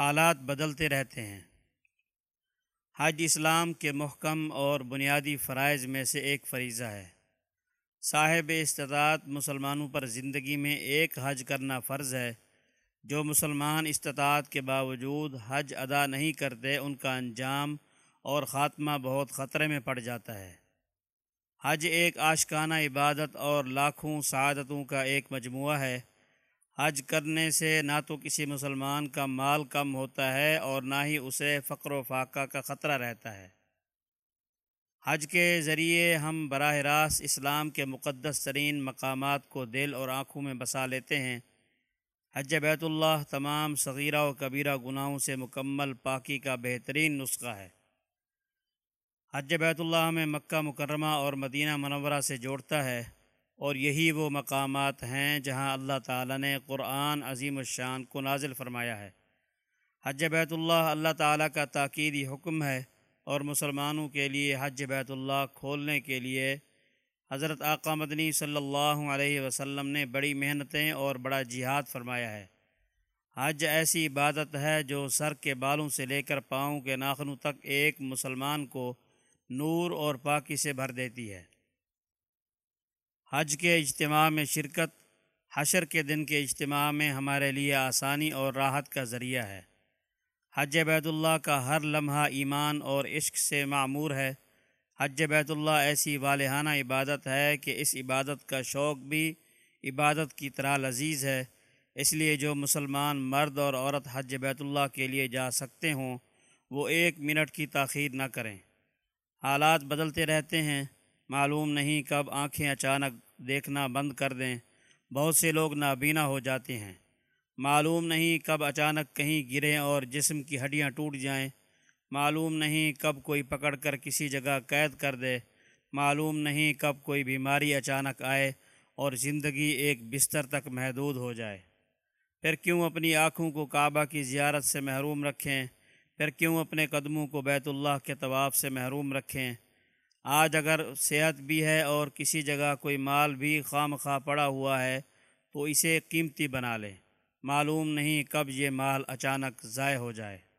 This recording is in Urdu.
حالات بدلتے رہتے ہیں۔ حج اسلام کے محکم اور بنیادی فرائض میں سے ایک فریضہ ہے۔ صاحب استطاعت مسلمانوں پر زندگی میں ایک حج کرنا فرض ہے۔ جو مسلمان استطاعت کے باوجود حج ادا نہیں کرتے، ان کا انجام اور خاتمہ بہت خطرے میں پڑ جاتا ہے۔ حج ایک آشکانہ عبادت اور لاکھوں سعادتوں کا ایک مجموعہ ہے۔ حج کرنے سے نہ تو کسی مسلمان کا مال کم ہوتا ہے اور نہ ہی اسے فقر و فاقہ کا خطرہ رہتا ہے۔ حج کے ذریعے ہم براہ راست اسلام کے مقدس ترین مقامات کو دل اور آنکھوں میں بسا لیتے ہیں۔ حج بیت اللہ تمام صغیرہ و کبیرہ گناہوں سے مکمل پاکی کا بہترین نسخہ ہے۔ حج بیت اللہ ہمیں مکہ مکرمہ اور مدینہ منورہ سے جوڑتا ہے۔ اور یہی وہ مقامات ہیں جہاں اللہ تعالیٰ نے قرآن عظیم الشان کو نازل فرمایا ہے۔ حج بیت اللہ اللہ تعالیٰ کا تاکیدی حکم ہے اور مسلمانوں کے لیے حج بیت اللہ کھولنے کے لیے حضرت آقا مدنی صلی اللہ علیہ وسلم نے بڑی محنتیں اور بڑا جہاد فرمایا ہے۔ حج ایسی عبادت ہے جو سر کے بالوں سے لے کر پاؤں کے ناخنوں تک ایک مسلمان کو نور اور پاکی سے بھر دیتی ہے۔ حج کے اجتماع میں شرکت، حشر کے دن کے اجتماع میں ہمارے لیے آسانی اور راحت کا ذریعہ ہے۔ حج بیت اللہ کا ہر لمحہ ایمان اور عشق سے معمور ہے۔ حج بیت اللہ ایسی والہانہ عبادت ہے کہ اس عبادت کا شوق بھی عبادت کی طرح لذیذ ہے۔ اس لیے جو مسلمان مرد اور عورت حج بیت اللہ کے لیے جا سکتے ہوں، وہ ایک منٹ کی تاخیر نہ کریں۔ حالات بدلتے رہتے ہیں۔ معلوم نہیں کب آنکھیں اچانک دیکھنا بند کر دیں، بہت سے لوگ نابینا ہو جاتے ہیں۔ معلوم نہیں کب اچانک کہیں گریں اور جسم کی ہڈیاں ٹوٹ جائیں۔ معلوم نہیں کب کوئی پکڑ کر کسی جگہ قید کر دے۔ معلوم نہیں کب کوئی بیماری اچانک آئے اور زندگی ایک بستر تک محدود ہو جائے۔ پھر کیوں اپنی آنکھوں کو کعبہ کی زیارت سے محروم رکھیں؟ پھر کیوں اپنے قدموں کو بیت اللہ کے طواف سے محروم رکھیں؟ آج اگر صحت بھی ہے اور کسی جگہ کوئی مال بھی خام خواہ پڑا ہوا ہے تو اسے قیمتی بنا لیں۔ معلوم نہیں کب یہ مال اچانک ضائع ہو جائے۔